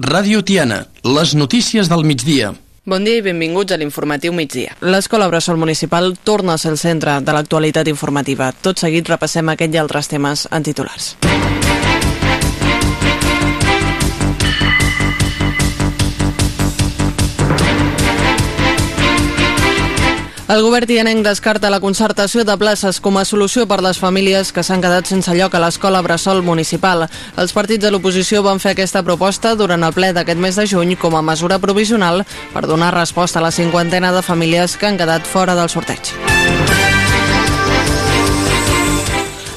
Ràdio Tiana, les notícies del migdia. Bon dia i benvinguts a l'informatiu migdia. L'Escola Bressol Municipal torna a ser el centre de l'actualitat informativa. Tot seguit repassem aquest i altres temes en titulars. El govern tianenc descarta la concertació de places com a solució per les famílies que s'han quedat sense lloc a l'escola Bressol Municipal. Els partits de l'oposició van fer aquesta proposta durant el ple d'aquest mes de juny com a mesura provisional per donar resposta a la cinquantena de famílies que han quedat fora del sorteig.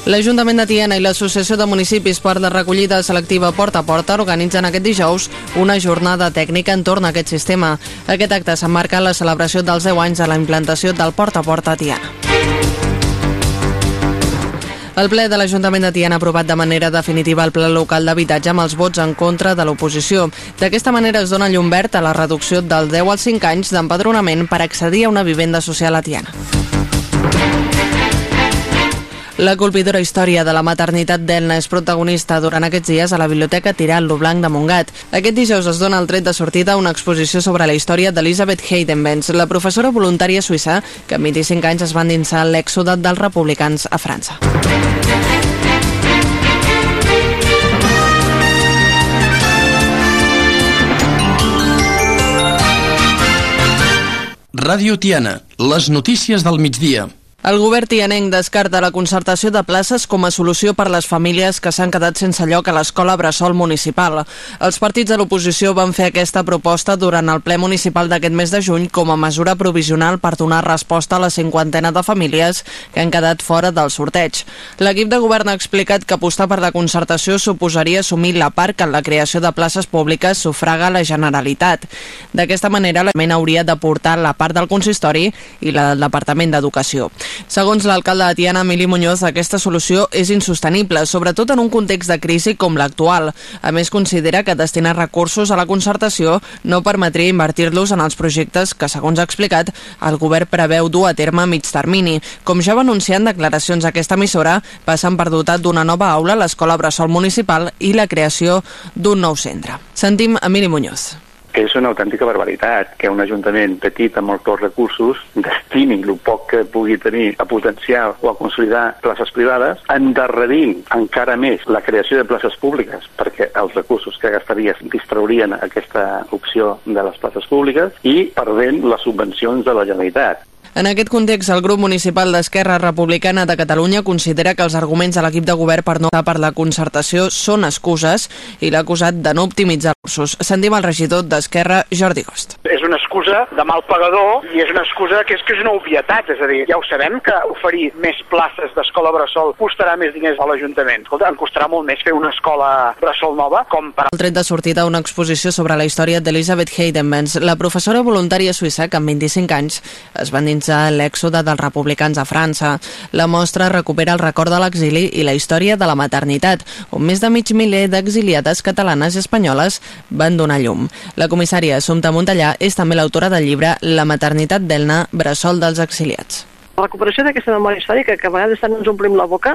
L'Ajuntament de Tiana i l'Associació de Municipis per la recollida selectiva Porta a Porta organitzen aquest dijous una jornada tècnica entorn a aquest sistema. Aquest acte s'emmarca la celebració dels 10 anys de la implantació del Porta a Porta a Tiana. El ple de l'Ajuntament de Tiana ha aprovat de manera definitiva el pla local d'habitatge amb els vots en contra de l'oposició. D'aquesta manera es dona llum verd a la reducció del 10 als 5 anys d'empadronament per accedir a una vivenda social a Tiana. La colpidora història de la maternitat d'Elna és protagonista durant aquests dies a la Biblioteca Tirant lo Blanc de Montgat. Aquest dijous es dona el tret de sortida una exposició sobre la història d'Elisabeth Heidenbenz, la professora voluntària suïssa que amb 25 anys es va endinsar l'èxode dels republicans a França. Ràdio Tiana, les notícies del migdia. El govern tianenc descarta la concertació de places com a solució per les famílies que s'han quedat sense lloc a l'escola Bressol Municipal. Els partits de l'oposició van fer aquesta proposta durant el ple municipal d'aquest mes de juny com a mesura provisional per donar resposta a la cinquantena de famílies que han quedat fora del sorteig. L'equip de govern ha explicat que apostar per la concertació suposaria assumir la part que en la creació de places públiques sufraga la Generalitat. D'aquesta manera, l'Ajuntament hauria d'aportar la part del consistori i la del Departament d'Educació. Segons l'alcalde de Tiana, Emili Muñoz, aquesta solució és insostenible, sobretot en un context de crisi com l'actual. A més, considera que destinar recursos a la concertació no permetria invertir-los en els projectes que, segons ha explicat, el govern preveu dur a terme a mig termini. Com ja va anunciar en declaracions aquesta emissora, passen per dotar d'una nova aula l'Escola Bressol Municipal i la creació d'un nou centre. Sentim Emili Muñoz que és una autèntica barbaritat que un ajuntament petit amb pocs recursos destini el poc que pugui tenir a potenciar o a consolidar places privades, endarrerint encara més la creació de places públiques, perquè els recursos que gastaries distraurien aquesta opció de les places públiques i perdent les subvencions de la Generalitat. En aquest context, el grup municipal d'Esquerra Republicana de Catalunya considera que els arguments de l'equip de govern per no per la concertació són excuses i l'ha acusat de no optimitzar recursos. Sentim el regidor d'Esquerra, Jordi Gost. És una excusa de mal pagador i és una excusa que és que és una obvietat, és a dir, ja ho sabem que oferir més places d'escola bressol costarà més diners a l'Ajuntament. Escolta, em costarà molt més fer una escola bressol nova com per... El tret de sortida una exposició sobre la història d'Elisabeth Heidenbenz, la professora voluntària suïssa que amb 25 anys es va endinsar organitzar l'èxode dels republicans a França. La mostra recupera el record de l'exili i la història de la maternitat, on més de mig miler d'exiliades catalanes i espanyoles van donar llum. La comissària Assumpta Montellà és també l'autora del llibre La maternitat d'Elna, bressol dels exiliats. La recuperació d'aquesta memòria històrica, que a vegades tant ens omplim la boca,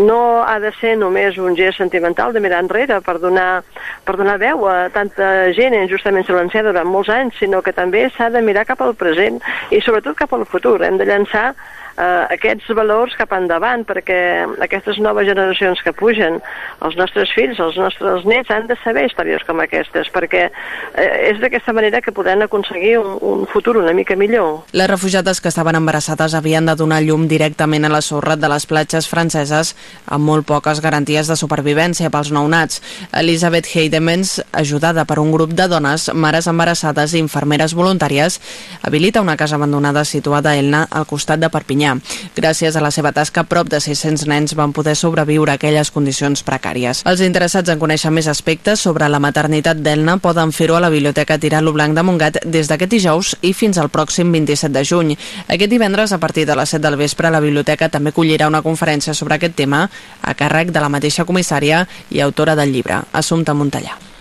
no ha de ser només un gest sentimental de mirar enrere per donar, per donar veu a tanta gent injustament silenciada durant molts anys, sinó que també s'ha de mirar cap al present i sobretot cap al futur. Hem de llançar eh, aquests valors cap endavant, perquè aquestes noves generacions que pugen, els nostres fills, els nostres nets, han de saber històries com aquestes, perquè eh, és d'aquesta manera que podran aconseguir un, un futur una mica millor. Les refugiades que estaven embarassades havien de donar llum directament a la sorra de les platges franceses amb molt poques garanties de supervivència pels nounats. Elisabeth Heidemans, ajudada per un grup de dones, mares embarassades i infermeres voluntàries, habilita una casa abandonada situada a Elna al costat de Perpinyà Perpinyà. Gràcies a la seva tasca, prop de 600 nens van poder sobreviure a aquelles condicions precàries. Els interessats en conèixer més aspectes sobre la maternitat d'Elna poden fer-ho a la Biblioteca Tirant-lo Blanc de Montgat des d'aquest dijous i fins al pròxim 27 de juny. Aquest divendres, a partir de les 7 del vespre, la biblioteca també collirà una conferència sobre aquest tema a càrrec de la mateixa comissària i autora del llibre, Assumpta Montellà.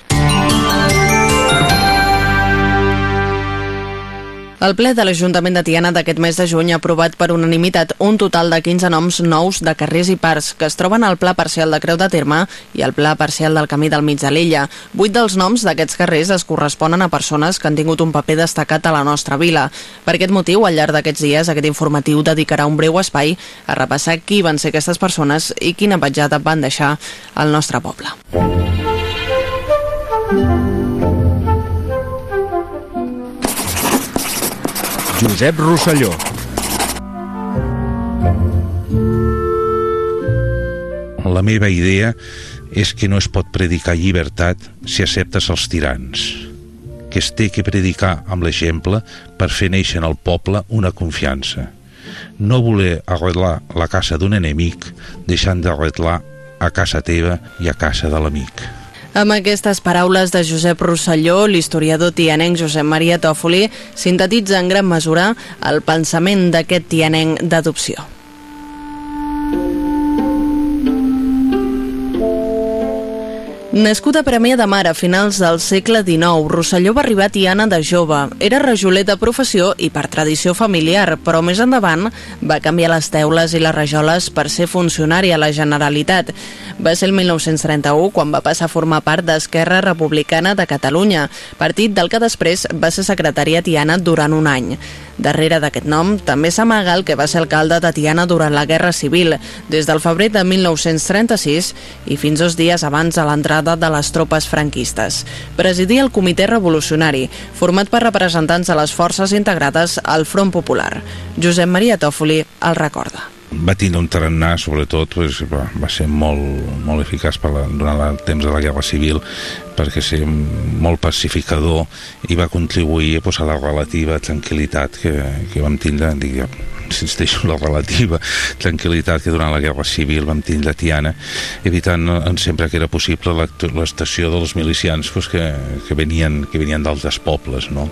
El ple de l'Ajuntament de Tiana d'aquest mes de juny ha aprovat per unanimitat un total de 15 noms nous de carrers i parcs que es troben al Pla Parcial de Creu de Terme i al Pla Parcial del Camí del Mig de l'Illa. Vuit dels noms d'aquests carrers es corresponen a persones que han tingut un paper destacat a la nostra vila. Per aquest motiu, al llarg d'aquests dies, aquest informatiu dedicarà un breu espai a repassar qui van ser aquestes persones i quina petjada van deixar al nostre poble. Josep Rosselló. La meva idea és que no es pot predicar llibertat si acceptes els tirans, que es té que predicar amb l'exemple per fer néixer en el poble una confiança. No voler arreglar la casa d'un enemic deixant d'arreglar a casa teva i a casa de l'amic. Amb aquestes paraules de Josep Rosselló, l'historiador tianenc Josep Maria Tòfoli sintetitza en gran mesura el pensament d'aquest tianenc d'adopció. Nascut a Premià de Mar a finals del segle XIX, Rosselló va arribar a Tiana de jove. Era rajoler de professió i per tradició familiar, però més endavant va canviar les teules i les rajoles per ser funcionari a la Generalitat. Va ser el 1931 quan va passar a formar part d'Esquerra Republicana de Catalunya, partit del que després va ser secretari a Tiana durant un any. Darrere d'aquest nom també s'amaga el que va ser alcalde de Tiana durant la Guerra Civil, des del febrer de 1936 i fins dos dies abans de l'entrada de les tropes franquistes. Presidia el Comitè Revolucionari, format per representants de les forces integrades al Front Popular. Josep Maria Tòfoli el recorda va tindre un tarannà, sobretot, pues, va, va ser molt, molt eficaç per la, durant el temps de la Guerra Civil perquè ser molt pacificador i va contribuir pues, a la relativa tranquil·litat que, que vam tindre, dic, insisteixo, la relativa tranquil·litat que durant la Guerra Civil vam tindre a Tiana, evitant en sempre que era possible l'estació dels milicians pues, que, que venien, que venien d'altres pobles, no?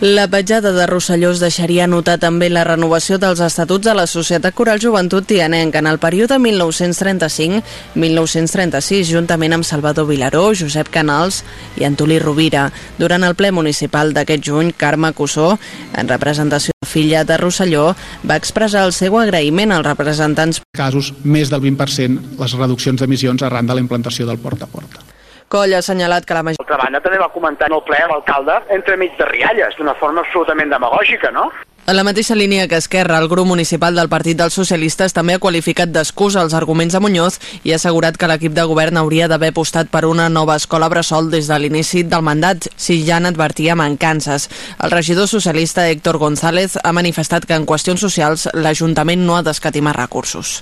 La petjada de Rosselló es deixaria notar també la renovació dels estatuts de la Societat Coral Joventut Tianenca en el període 1935-1936, juntament amb Salvador Vilaró, Josep Canals i Antolí Rovira. Durant el ple municipal d'aquest juny, Carme Cussó, en representació de filla de Rosselló, va expressar el seu agraïment als representants. Casos, més del 20% les reduccions d'emissions arran de la implantació del porta a porta. Coll ha assenyalat que la majoria... D'altra banda, també va comentar en el ple l'alcalde entremig de rialles, d'una forma absolutament demagògica, no? En la mateixa línia que Esquerra, el grup municipal del Partit dels Socialistes també ha qualificat d'excusa els arguments de Muñoz i ha assegurat que l'equip de govern hauria d'haver apostat per una nova escola bressol des de l'inici del mandat, si ja n'advertia mancances. El regidor socialista Héctor González ha manifestat que en qüestions socials l'Ajuntament no ha d'escatimar recursos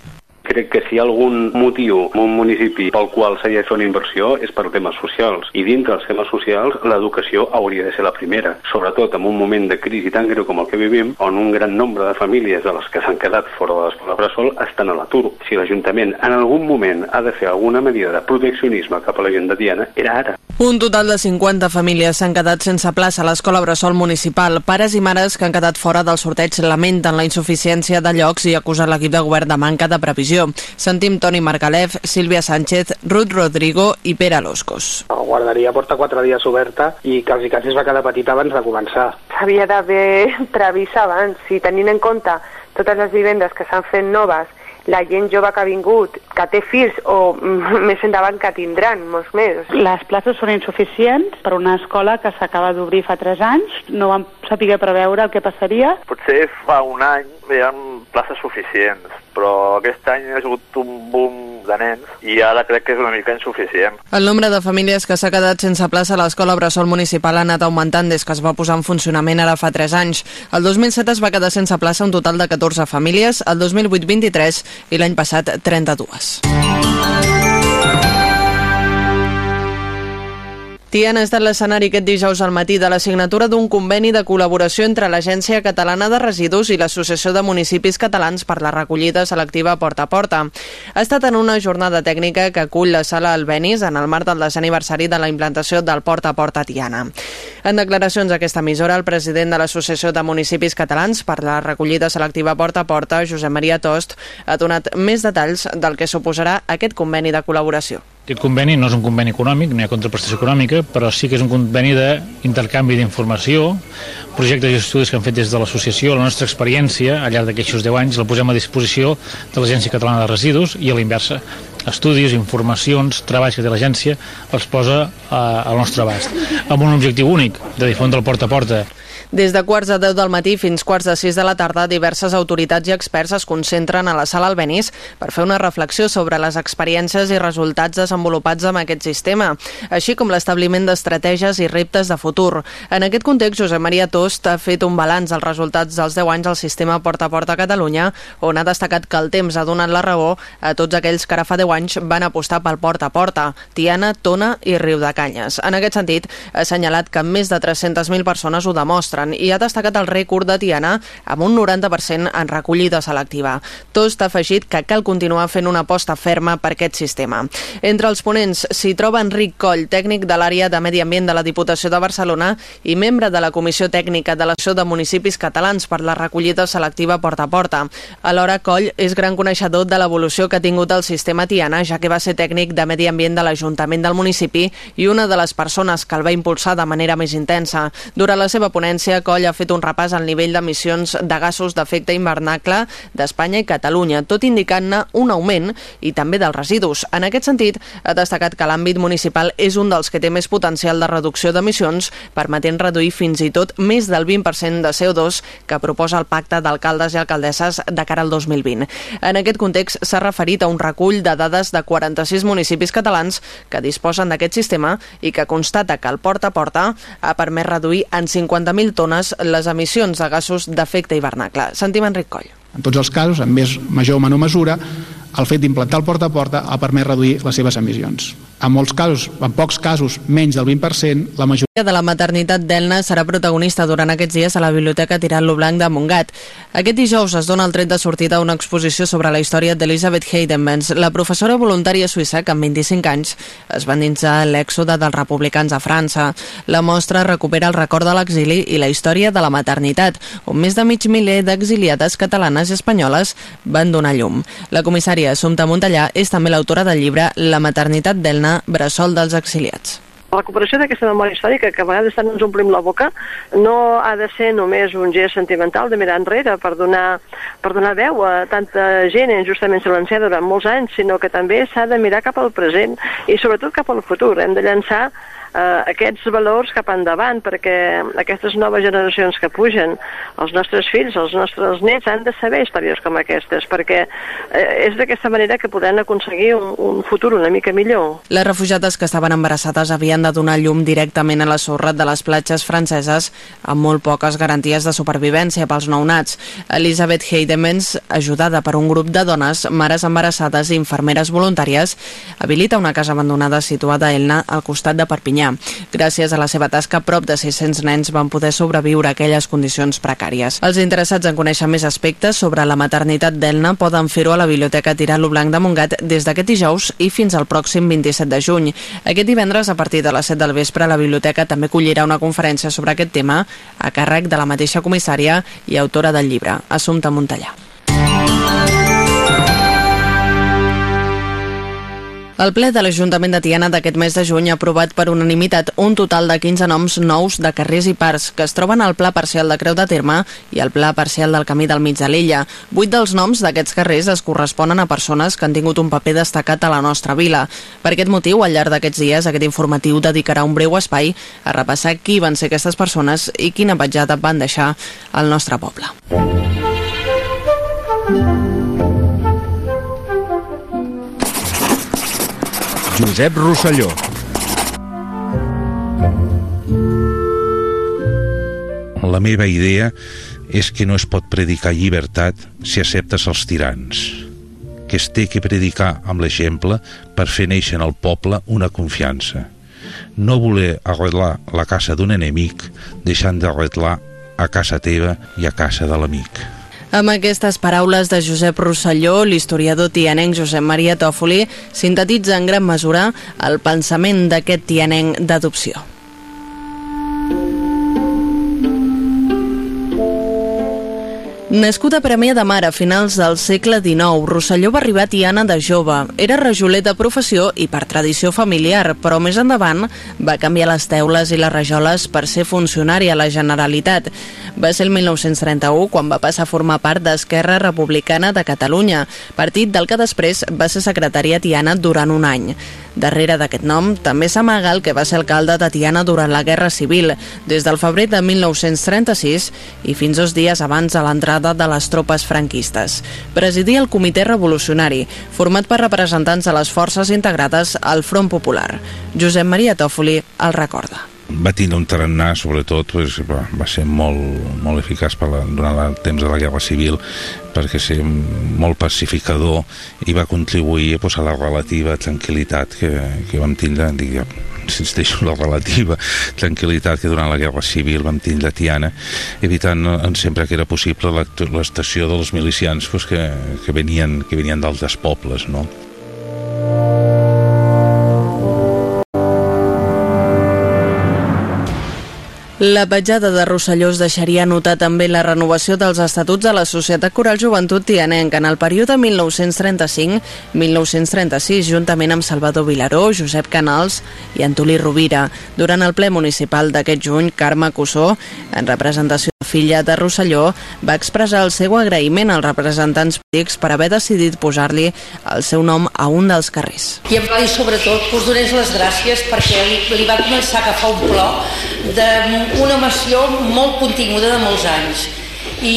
crec que si hi ha algun motiu en un municipi pel qual s'hagi de fer una inversió és per temes socials. I dintre dels temes socials, l'educació hauria de ser la primera, sobretot en un moment de crisi tan greu com el que vivim, on un gran nombre de famílies de les que s'han quedat fora de l'escola bressol estan a l'atur. Si l'Ajuntament en algun moment ha de fer alguna medida de proteccionisme cap a la gent de Diana, era ara. Un total de 50 famílies s'han quedat sense plaça a l'escola bressol municipal. Pares i mares que han quedat fora del sorteig lamenten la insuficiència de llocs i acusen l'equip de govern de manca de previsió televisió. Sentim Toni Margalef, Sílvia Sánchez, Ruth Rodrigo i Pere Loscos. La guarderia porta quatre dies oberta i quasi quasi es va quedar petit abans de començar. S'havia d'haver previst abans, si tenint en compte totes les vivendes que s'han fet noves la gent jove que ha vingut, que té fills o més endavant que tindran, molts més. Les places són insuficients per una escola que s'acaba d'obrir fa 3 anys, no vam saber preveure el que passaria. Potser fa un any hi ha places suficients, però aquest any ha sigut un boom de nens i ara crec que és una mica insuficient. El nombre de famílies que s'ha quedat sense plaça a l'escola Bressol Municipal ha anat augmentant des que es va posar en funcionament ara fa 3 anys. El 2007 es va quedar sense plaça un total de 14 famílies, el 2008 23 i l'any passat 32. Tiana ha estat l'escenari aquest dijous al matí de la signatura d'un conveni de col·laboració entre l'Agència Catalana de Residus i l'Associació de Municipis Catalans per la recollida selectiva porta a porta. Ha estat en una jornada tècnica que acull la sala Albenis en el marc del desè aniversari de la implantació del porta a porta Tiana. En declaracions a aquesta emissora, el president de l'Associació de Municipis Catalans per la recollida selectiva porta a porta, Josep Maria Tost, ha donat més detalls del que suposarà aquest conveni de col·laboració. Aquest conveni no és un conveni econòmic, no hi ha contraprestació econòmica, però sí que és un conveni d'intercanvi d'informació, projectes i estudis que han fet des de l'associació, la nostra experiència al llarg d'aquests 10 anys la posem a disposició de l'Agència Catalana de Residus i a la inversa. Estudis, informacions, treballs que té l'agència els posa a, al nostre abast, amb un objectiu únic, de difondre el porta a porta des de quarts de 10 del matí fins quarts de 6 de la tarda, diverses autoritats i experts es concentren a la sala Albenis per fer una reflexió sobre les experiències i resultats desenvolupats amb aquest sistema, així com l'establiment d'estratègies i reptes de futur. En aquest context, Josep Maria Tost ha fet un balanç dels resultats dels 10 anys del sistema Porta a Porta a Catalunya, on ha destacat que el temps ha donat la raó a tots aquells que ara fa 10 anys van apostar pel Porta a Porta, Tiana, Tona i Riu de Canyes. En aquest sentit, ha assenyalat que més de 300.000 persones ho demostren demostren i ha destacat el rècord de Tiana amb un 90% en recollida selectiva. Tost ha afegit que cal continuar fent una aposta ferma per aquest sistema. Entre els ponents s'hi troba Enric Coll, tècnic de l'àrea de Medi Ambient de la Diputació de Barcelona i membre de la Comissió Tècnica de l'Associació de Municipis Catalans per la recollida selectiva porta a porta. Alhora, Coll és gran coneixedor de l'evolució que ha tingut el sistema Tiana, ja que va ser tècnic de Medi Ambient de l'Ajuntament del municipi i una de les persones que el va impulsar de manera més intensa. Durant la seva ponència, l'agència Coll ha fet un repàs al nivell d'emissions de gasos d'efecte invernacle d'Espanya i Catalunya, tot indicant-ne un augment i també dels residus. En aquest sentit, ha destacat que l'àmbit municipal és un dels que té més potencial de reducció d'emissions, permetent reduir fins i tot més del 20% de CO2 que proposa el Pacte d'Alcaldes i Alcaldesses de cara al 2020. En aquest context, s'ha referit a un recull de dades de 46 municipis catalans que disposen d'aquest sistema i que constata que el porta a porta ha permès reduir en 50.000 tones les emissions de gasos d'efecte hivernacle. Sentim Enric Coll. En tots els casos, en més major o menor mesura, el fet d'implantar el porta a porta ha permès reduir les seves emissions. En molts casos, en pocs casos, menys del 20%, la majoria de la maternitat d'Elna serà protagonista durant aquests dies a la Biblioteca Tirant-lo Blanc de Montgat. Aquest dijous es dona el tret de sortida a una exposició sobre la història d'Elisabeth Heidenmans, la professora voluntària suïssa que amb 25 anys es va endinsar l'èxode dels republicans a França. La mostra recupera el record de l'exili i la història de la maternitat, on més de mig miler d'exiliades catalanes i espanyoles van donar llum. La comissària Assumpta Montellà és també l'autora del llibre La maternitat d'Elna, bressol dels exiliats. La recuperació d'aquesta memòria històrica, que a vegades tant ens omplim la boca, no ha de ser només un gest sentimental de mirar enrere per donar, per donar veu a tanta gent injustament silenciada durant molts anys, sinó que també s'ha de mirar cap al present i sobretot cap al futur. Hem de llançar eh, aquests valors cap endavant perquè aquestes noves generacions que pugen, els nostres fills, els nostres nets han de saber històries com aquestes perquè eh, és d'aquesta manera que podran aconseguir un, un futur una mica millor. Les refugiades que estaven embarassades havien de donar llum directament a la sorra de les platges franceses amb molt poques garanties de supervivència pels nounats. Elisabeth Heidemans, ajudada per un grup de dones, mares embarassades i infermeres voluntàries, habilita una casa abandonada situada a Elna al costat de Perpinyà Gràcies a la seva tasca, prop de 600 nens van poder sobreviure a aquelles condicions precàries. Els interessats en conèixer més aspectes sobre la maternitat d'Elna poden fer-ho a la Biblioteca Tirant-lo Blanc de Montgat des d'aquest dijous i fins al pròxim 27 de juny. Aquest divendres, a partir de les 7 del vespre, la biblioteca també collirà una conferència sobre aquest tema a càrrec de la mateixa comissària i autora del llibre, Assumpta Montellà. El ple de l'Ajuntament de Tiana d'aquest mes de juny ha aprovat per unanimitat un total de 15 noms nous de carrers i parcs que es troben al Pla Parcial de Creu de Terme i al Pla Parcial del Camí del Mig de l'Illa. Vuit dels noms d'aquests carrers es corresponen a persones que han tingut un paper destacat a la nostra vila. Per aquest motiu, al llarg d'aquests dies, aquest informatiu dedicarà un breu espai a repassar qui van ser aquestes persones i quina petjada van deixar al nostre poble. Josep Rosselló. La meva idea és que no es pot predicar llibertat si acceptes els tirans, que es té que predicar amb l'exemple per fer néixer en el poble una confiança. No voler arreglar la casa d'un enemic deixant d'arreglar a casa teva i a casa de l'amic. Amb aquestes paraules de Josep Rosselló, l'historiador tianenc Josep Maria Tòfoli sintetitza en gran mesura el pensament d'aquest tianenc d'adopció. Nascut a Premià de Mar a finals del segle XIX, Rosselló va arribar a Tiana de jove. Era rajoler de professió i per tradició familiar, però més endavant va canviar les teules i les rajoles per ser funcionari a la Generalitat. Va ser el 1931 quan va passar a formar part d'Esquerra Republicana de Catalunya, partit del que després va ser secretari a Tiana durant un any. Darrere d'aquest nom també s'amaga el que va ser alcalde de Tiana durant la Guerra Civil, des del febrer de 1936 i fins dos dies abans de l'entrada de les tropes franquistes. Presidia el Comitè Revolucionari, format per representants de les forces integrades al Front Popular. Josep Maria Tòfoli el recorda va tindre un tarannà, sobretot, pues, va, va ser molt, molt eficaç per la, durant el temps de la Guerra Civil perquè ser molt pacificador i va contribuir pues, a la relativa tranquil·litat que, que vam tindre, dic, insisteixo, la relativa tranquil·litat que durant la Guerra Civil vam tindre a Tiana, evitant sempre que era possible l'estació dels milicians pues, que, que venien, que venien d'altres pobles, no? La petjada de Rosselló es deixaria notar també la renovació dels estatuts de la Societat Coral Joventut Tianenca en el període 1935-1936, juntament amb Salvador Vilaró, Josep Canals i Antolí Rovira. Durant el ple municipal d'aquest juny, Carme Cussó, en representació de filla de Rosselló, va expressar el seu agraïment als representants polítics per haver decidit posar-li el seu nom a un dels carrers. I em va dir sobretot que us donés les gràcies perquè li, li va començar a agafar un plor de una emoció molt continguda de molts anys. I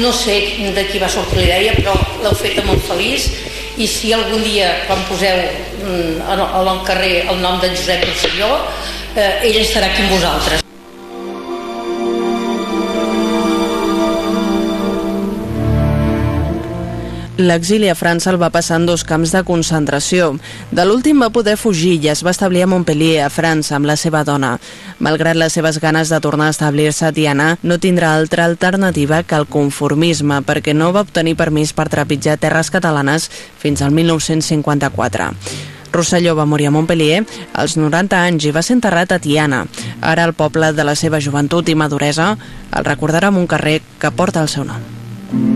no sé de qui va sortir la idea però l'heu feta molt feliç. I si algun dia quan poseu mm, al carrer el nom de Josep Rosselló eh, ell estarà aquí amb vosaltres L'exili a França el va passar en dos camps de concentració. De l'últim va poder fugir i es va establir a Montpellier, a França, amb la seva dona. Malgrat les seves ganes de tornar a establir-se a Tiana, no tindrà altra alternativa que el conformisme, perquè no va obtenir permís per trepitjar terres catalanes fins al 1954. Rosselló va morir a Montpellier als 90 anys i va ser enterrat a Tiana. Ara el poble de la seva joventut i maduresa el recordarà amb un carrer que porta el seu nom.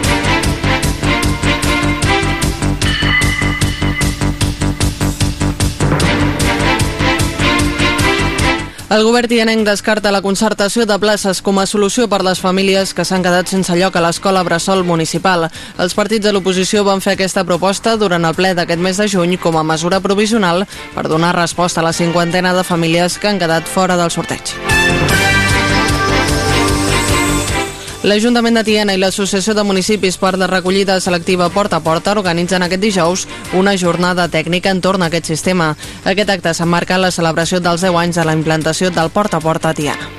El govern tianenc descarta la concertació de places com a solució per les famílies que s'han quedat sense lloc a l'escola Bressol Municipal. Els partits de l'oposició van fer aquesta proposta durant el ple d'aquest mes de juny com a mesura provisional per donar resposta a la cinquantena de famílies que han quedat fora del sorteig. L'Ajuntament de Tiana i l'Associació de Municipis per la recollida selectiva Porta a Porta organitzen aquest dijous una jornada tècnica entorn a aquest sistema. Aquest acte s'emmarca en la celebració dels 10 anys de la implantació del Porta a Porta a Tiana.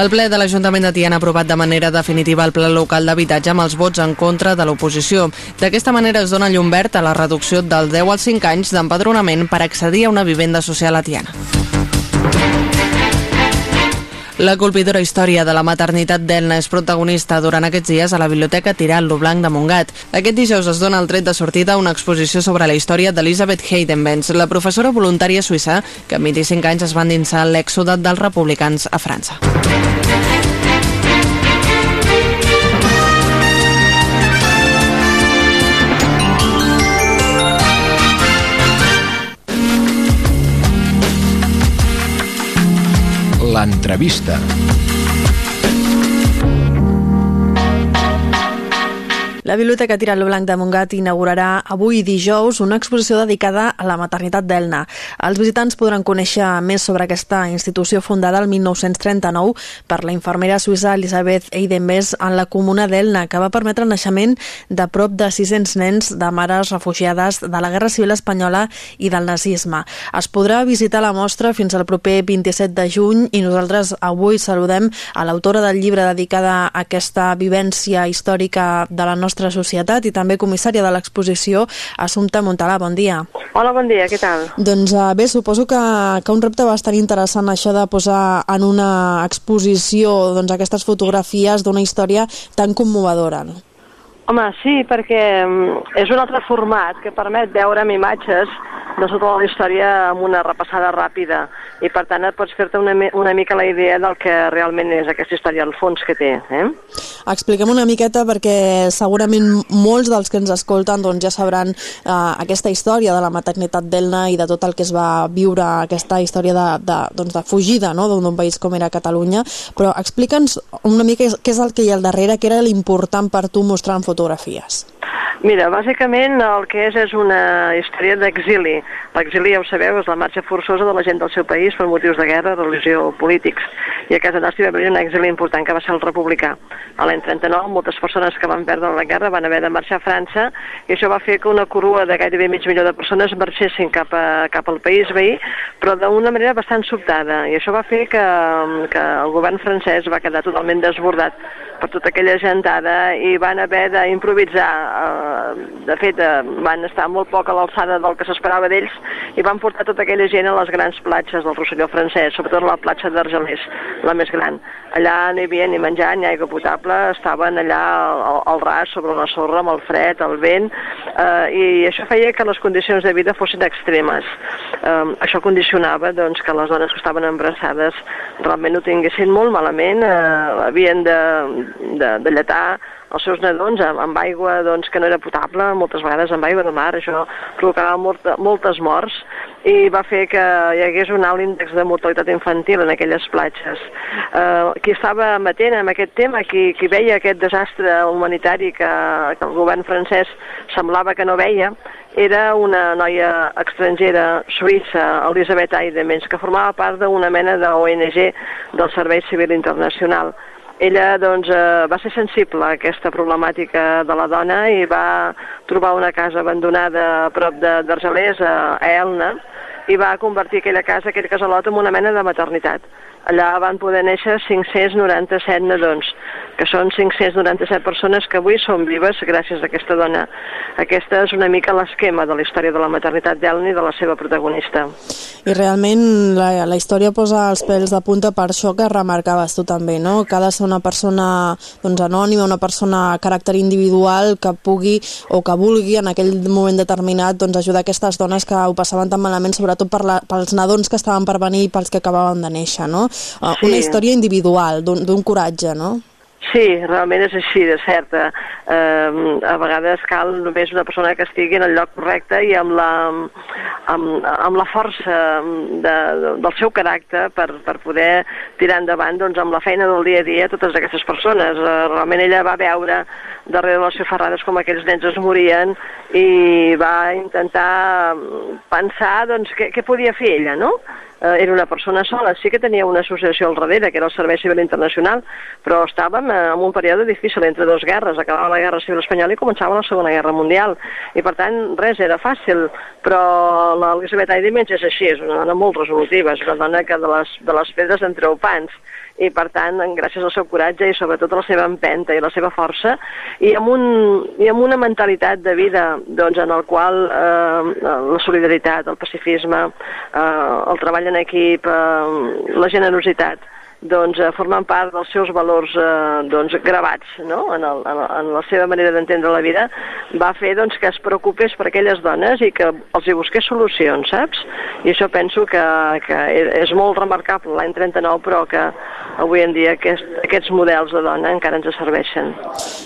El ple de l'Ajuntament de Tiana ha aprovat de manera definitiva el pla local d'habitatge amb els vots en contra de l'oposició. D'aquesta manera es dona llum verd a la reducció del 10 als 5 anys d'empadronament per accedir a una vivenda social a Tiana. La colpidora història de la maternitat d'Elna és protagonista durant aquests dies a la Biblioteca Tirant lo Blanc de Montgat. Aquest dijous es dona el tret de sortida una exposició sobre la història d'Elisabeth Heidenbenz, la professora voluntària suïssa que amb 25 anys es va endinsar l'èxode dels republicans a França. L'entrevista. La Biblioteca Tirant-lo Blanc de Montgat inaugurarà avui dijous una exposició dedicada a la maternitat d'Elna. Els visitants podran conèixer més sobre aquesta institució fundada el 1939 per la infermera suïssa Elisabeth Eidenbes en la comuna d'Elna, que va permetre el naixement de prop de 600 nens de mares refugiades de la Guerra Civil Espanyola i del nazisme. Es podrà visitar la mostra fins al proper 27 de juny i nosaltres avui saludem a l'autora del llibre dedicada a aquesta vivència històrica de la nostra nostra societat i també comissària de l'exposició, Assumpta Montalà. Bon dia. Hola, bon dia, què tal? Doncs uh, bé, suposo que, que un repte bastant interessant això de posar en una exposició doncs, aquestes fotografies d'una història tan commovedora. No? Home, sí, perquè mm, és un altre format que permet veure amb imatges de tota la història amb una repassada ràpida i per tant et pots fer-te una, una mica la idea del que realment és aquesta història, el fons que té. Eh? Expliquem una miqueta perquè segurament molts dels que ens escolten doncs, ja sabran eh, aquesta història de la maternitat d'Elna i de tot el que es va viure, aquesta història de, de, doncs, de fugida no? d'un país com era Catalunya, però explica'ns una mica què és el que hi ha al darrere, què era l'important per tu mostrar en fotografies. Mira, bàsicament el que és és una història d'exili. L'exili, ja ho sabeu, és la marxa forçosa de la gent del seu país per motius de guerra, religió o polítics. I a casa nostra hi va haver un exili important que va ser el republicà. A l'any 39, moltes persones que van perdre la guerra van haver de marxar a França i això va fer que una corua de gairebé mig milió de persones marxessin cap, a, cap al país veí, però d'una manera bastant sobtada. I això va fer que, que el govern francès va quedar totalment desbordat per tota aquella gentada i van haver d'improvisar eh, de fet, eh, van estar molt poc a l'alçada del que s'esperava d'ells i van portar tota aquella gent a les grans platges del Rosselló francès, sobretot la platja d'Argelers, la més gran. Allà no hi havia ni menjar ni aigua potable, estaven allà al, al ras, sobre la sorra, amb el fred, el vent, eh, i això feia que les condicions de vida fossin extremes. Eh, això condicionava doncs, que les dones que estaven embarassades realment ho tinguessin molt malament, eh, havien de, de, de lletar els seus nadons amb, amb aigua doncs, que no era potable, moltes vegades amb aigua de mar, això provocava molta, moltes morts i va fer que hi hagués un alt índex de mortalitat infantil en aquelles platges. Eh, qui estava amatent amb aquest tema, qui, qui veia aquest desastre humanitari que, que el govern francès semblava que no veia, era una noia estrangera suïssa, Elisabeth Aidemens, que formava part d'una mena d'ONG del Servei Civil Internacional ella doncs, eh, va ser sensible a aquesta problemàtica de la dona i va trobar una casa abandonada a prop d'Argelers, a Elna, i va convertir aquella casa, aquell casalot, en una mena de maternitat. Allà van poder néixer 597 nadons, que són 597 persones que avui són vives gràcies a aquesta dona. Aquesta és una mica l'esquema de la història de la maternitat d'Elna i de la seva protagonista. I realment la, la història posa els pèls de punta per això que remarcaves tu també, no? Que ha de ser una persona doncs, anònima, una persona a caràcter individual que pugui o que vulgui en aquell moment determinat doncs, ajudar aquestes dones que ho passaven tan malament, sobretot per la, pels nadons que estaven per venir i pels que acabaven de néixer, no? Uh, sí. Una història individual, d'un coratge, no? Sí, realment és així, de certa. Eh, a vegades cal només una persona que estigui en el lloc correcte i amb la, amb, amb la força de, de, del seu caràcter per, per poder tirar endavant doncs, amb la feina del dia a dia totes aquestes persones. Eh, realment ella va veure darrere de les ferrades com aquells nens es morien i va intentar pensar doncs, què, què podia fer ella, no? Eh, era una persona sola, sí que tenia una associació al darrere, que era el Servei Civil Internacional, però estàvem eh, en un període difícil entre dues guerres, acabava la Guerra Civil Espanyola i començava la Segona Guerra Mundial, i per tant res era fàcil, però l'Elisabet Aidemens és així, és una dona molt resolutiva, és una dona que de les, de les pedres en treu pans, i per tant, gràcies al seu coratge i sobretot a la seva empenta i la seva força i amb, un, i amb una mentalitat de vida doncs, en el qual eh, la solidaritat, el pacifisme, eh, el treball en equip, eh, la generositat doncs, eh, formen part dels seus valors eh, doncs, gravats no? en, el, en, en la seva manera d'entendre la vida, va fer doncs, que es preocupés per aquelles dones i que els hi busqués solucions, saps? I això penso que, que és molt remarcable l'any 39, però que avui en dia aquest, aquests models de dona encara ens serveixen.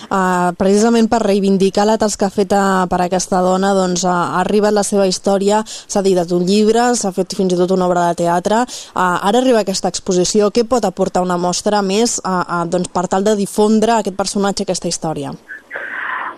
Uh, precisament per reivindicar la tasca feta per aquesta dona, doncs uh, ha arribat la seva història, s'ha editat un llibre, s'ha fet fins i tot una obra de teatre, uh, ara arriba aquesta exposició, què pot aportar una mostra més a, a, doncs, per tal de difondre aquest personatge, aquesta història?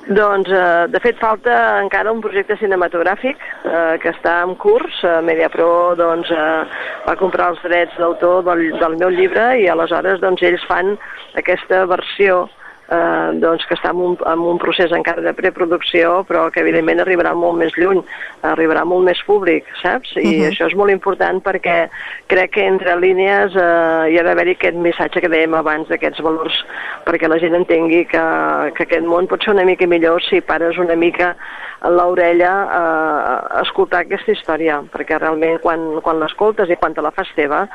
Doncs, eh, de fet, falta encara un projecte cinematogràfic eh, que està en curs. Eh, Mediapro doncs, eh, va comprar els drets d'autor del, del meu llibre i aleshores doncs, ells fan aquesta versió eh, doncs que està en un, en un procés encara de preproducció, però que evidentment arribarà molt més lluny, arribarà molt més públic, saps? I uh -huh. això és molt important perquè crec que entre línies eh, hi ha d'haver-hi aquest missatge que dèiem abans d'aquests valors perquè la gent entengui que, que aquest món pot ser una mica millor si pares una mica l'orella eh, a escoltar aquesta història, perquè realment quan, quan l'escoltes i quan te la fas teva,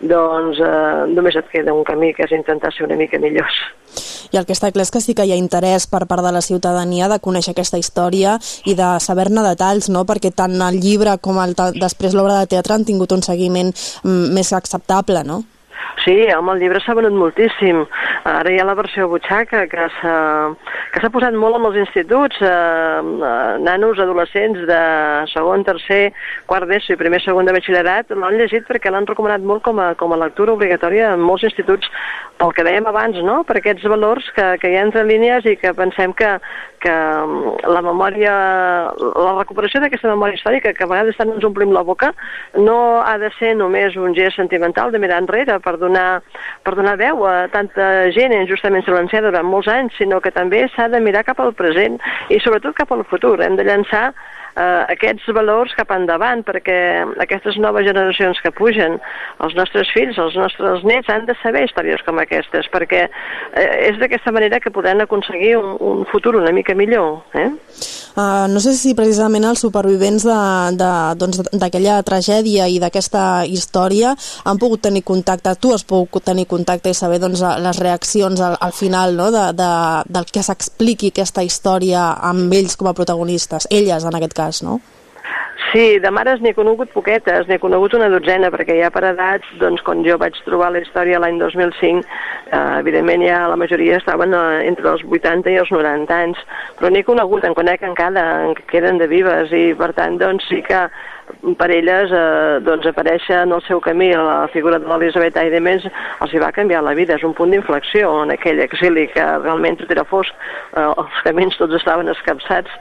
doncs eh, només et queda un camí que és intentar ser una mica millors. I el que està clar és que sí que hi ha interès per part de la ciutadania de conèixer aquesta història i de saber-ne detalls, no? perquè tant el llibre com el, després l'obra de teatre han tingut un seguiment mm, més acceptable, no? Sí, home, el llibre s'ha venut moltíssim. Ara hi ha la versió butxaca que s'ha posat molt amb els instituts, eh, eh, nanos, adolescents de segon, tercer, quart d'ESO i primer, segon de batxillerat l'han llegit perquè l'han recomanat molt com a, com a lectura obligatòria en molts instituts pel que dèiem abans, no? per aquests valors que, que hi ha entre línies i que pensem que, que mm, la memòria, la recuperació d'aquesta memòria històrica, que a vegades tant ens omplim la boca, no ha de ser només un gest sentimental de mirar enrere per per donar veu a tanta gent injustament silenciada durant molts anys, sinó que també s'ha de mirar cap al present i sobretot cap al futur. Hem de llançar eh, aquests valors cap endavant, perquè aquestes noves generacions que pugen, els nostres fills, els nostres nets, han de saber històries com aquestes, perquè eh, és d'aquesta manera que podran aconseguir un, un futur una mica millor. Eh? Uh, no sé si precisament els supervivents d'aquella doncs, tragèdia i d'aquesta història han pogut tenir contacte, tu has pogut tenir contacte i saber doncs, les reaccions al, al final no? de, de, del que s'expliqui aquesta història amb ells com a protagonistes, elles en aquest cas cas, no? Sí, de mares n'he conegut poquetes, n'he conegut una dotzena, perquè ja per edats, doncs, quan jo vaig trobar la història l'any 2005, eh, evidentment ja la majoria estaven eh, entre els 80 i els 90 anys, però n'he conegut, en conec encara, que queden de vives, i per tant, doncs sí que per elles eh, doncs aparèixer en el seu camí la figura de l'Elisabet Aidemens els hi va canviar la vida, és un punt d'inflexió en aquell exili que realment tot era fosc, eh, els camins tots estaven escapçats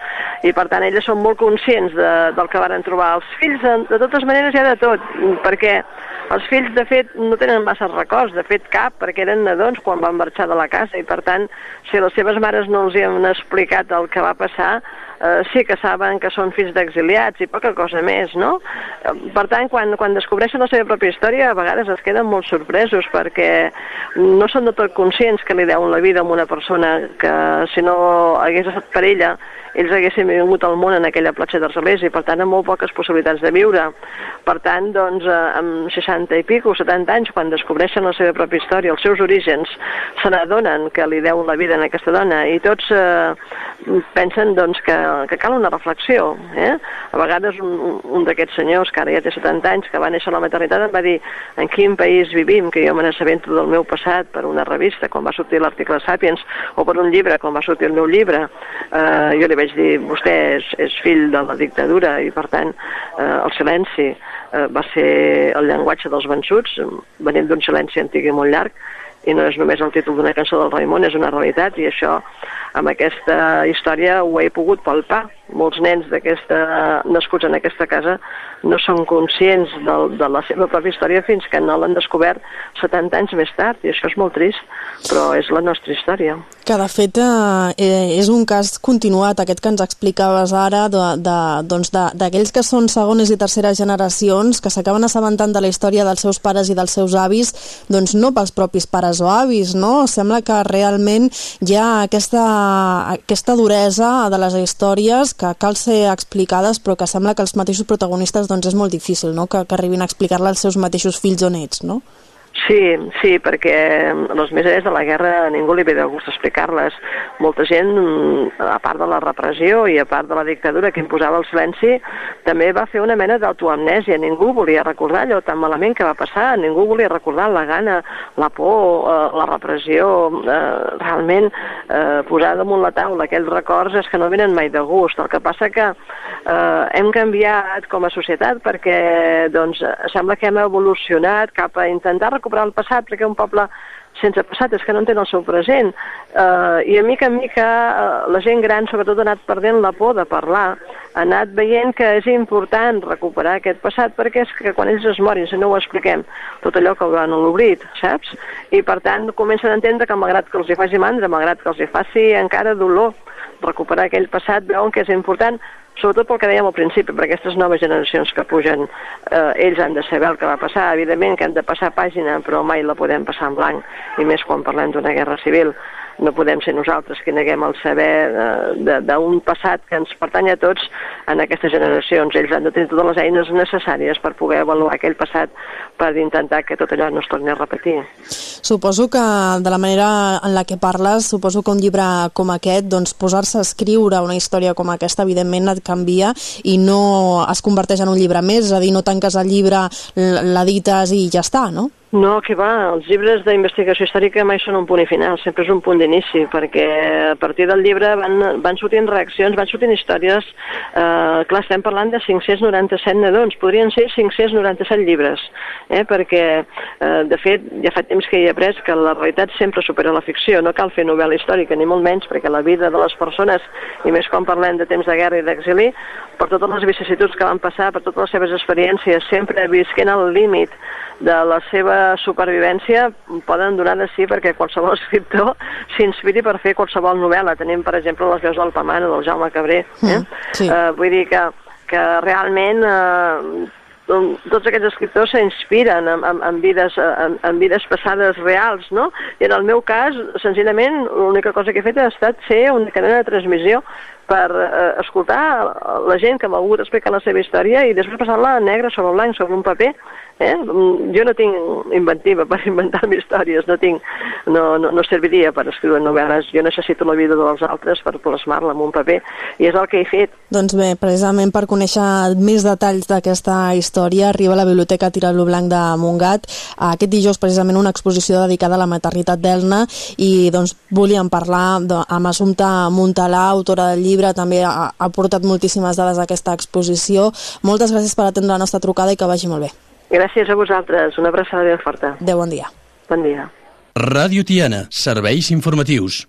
i per tant elles són molt conscients de, del que varen trobar. Els fills, de, de totes maneres, hi ha de tot, perquè els fills, de fet, no tenen massa records, de fet cap, perquè eren nadons quan van marxar de la casa i per tant, si les seves mares no els hi han explicat el que va passar, eh, sí que saben que són fills d'exiliats i poca cosa més, no? Per tant, quan, quan descobreixen la seva pròpia història, a vegades es queden molt sorpresos perquè no són de tot conscients que li deuen la vida a una persona que si no hagués estat per ella ells haguessin vingut al món en aquella platja d'Argelers i per tant amb molt poques possibilitats de viure. Per tant, doncs, eh, amb 60 i pico, 70 anys, quan descobreixen la seva pròpia història, els seus orígens, se n'adonen que li deuen la vida a aquesta dona i tots eh, pensen doncs, que que cal una reflexió. Eh? A vegades un, un d'aquests senyors, que ara ja té 70 anys, que va néixer a la maternitat, em va dir en quin país vivim, que jo me n'assabento del meu passat per una revista, quan va sortir l'article Sapiens, o per un llibre, quan va sortir el meu llibre. Eh, jo li vaig dir, vostè és, és fill de la dictadura i, per tant, eh, el silenci eh, va ser el llenguatge dels vençuts, venim d'un silenci antic i molt llarg, i no és només el títol d'una cançó del Raimon, és una realitat, i això amb aquesta història ho he pogut palpar. Molts nens nascuts en aquesta casa no són conscients de, de la seva pròpia història fins que no l'han descobert 70 anys més tard, i això és molt trist, però és la nostra història. Que de fet eh, és un cas continuat, aquest que ens explicaves ara, d'aquells doncs que són segones i terceres generacions, que s'acaben assabentant de la història dels seus pares i dels seus avis, doncs no pels propis pares o avis, no? Sembla que realment hi ha aquesta aquesta duresa de les històries que cal ser explicades però que sembla que els mateixos protagonistes doncs és molt difícil no? que, que arribin a explicar-la als seus mateixos fills o nets, no? Sí, sí, perquè les misèries de la guerra a ningú li ve de gust explicar-les. Molta gent, a part de la repressió i a part de la dictadura que imposava el silenci, també va fer una mena d'autoamnèsia. Ningú volia recordar allò tan malament que va passar, ningú volia recordar la gana, la por, eh, la repressió, eh, realment eh, posar damunt la taula aquells records és que no venen mai de gust. El que passa que eh, hem canviat com a societat perquè doncs, sembla que hem evolucionat cap a intentar recuperar el passat, perquè un poble sense passat és que no entén el seu present. Uh, I a mica en mica uh, la gent gran sobretot ha anat perdent la por de parlar ha anat veient que és important recuperar aquest passat perquè és que quan ells es morin, si no ho expliquem, tot allò que hauran l'obrit, saps? I per tant comencen a entendre que malgrat que els hi faci mandra, malgrat que els hi faci encara dolor recuperar aquell passat, veuen que és important sobretot pel que dèiem al principi, per aquestes noves generacions que pugen, eh, ells han de saber el que va passar, evidentment que han de passar pàgina, però mai la podem passar en blanc, i més quan parlem d'una guerra civil no podem ser nosaltres que neguem el saber eh, d'un passat que ens pertany a tots en aquestes generacions. Ells han de tenir totes les eines necessàries per poder avaluar aquell passat per intentar que tot allò no es torni a repetir. Suposo que de la manera en la que parles, suposo que un llibre com aquest, doncs posar-se a escriure una història com aquesta, evidentment et canvia i no es converteix en un llibre més, és a dir, no tanques el llibre, l'edites i ja està, no? No, que va, els llibres d'investigació històrica mai són un punt i final, sempre és un punt d'inici, perquè a partir del llibre van, van sortint reaccions, van sortint històries, eh, clar, estem parlant de 597 nadons, podrien ser 597 llibres, eh, perquè, eh, de fet, ja fa temps que he après que la realitat sempre supera la ficció, no cal fer novel·la històrica, ni molt menys, perquè la vida de les persones, i més quan parlem de temps de guerra i d'exili, per totes les vicissituds que van passar, per totes les seves experiències, sempre visquent al límit de la seva supervivència poden donar de sí perquè qualsevol escriptor s'inspiri per fer qualsevol novel·la. Tenim, per exemple, les veus del Pamano, del Jaume Cabré. Eh? Mm, sí. uh, vull dir que, que realment uh, tots aquests escriptors s'inspiren en, en, en, vides, en, en vides passades reals, no? I en el meu cas, senzillament, l'única cosa que he fet ha estat ser una cadena de transmissió per eh, escoltar la gent que m'ha volgut explicar la seva història i després passar-la negre sobre blanc, sobre un paper, Eh? Jo no tinc inventiva per inventar-me històries, no, tinc, no, no, no serviria per escriure novel·les. Jo necessito la vida dels altres per plasmar-la en un paper i és el que he fet. Doncs bé, precisament per conèixer més detalls d'aquesta història arriba a la Biblioteca Tiralo Blanc de Montgat aquest dijous precisament una exposició dedicada a la maternitat d'Elna i doncs volíem parlar amb Assumpta Montalà, autora del llibre, també ha, ha portat moltíssimes dades a aquesta exposició. Moltes gràcies per atendre la nostra trucada i que vagi molt bé. Gràcies a vosaltres. Una abraçada ben forta. De bon dia. Bon dia. Ràdio Tiana. Serveis informatius.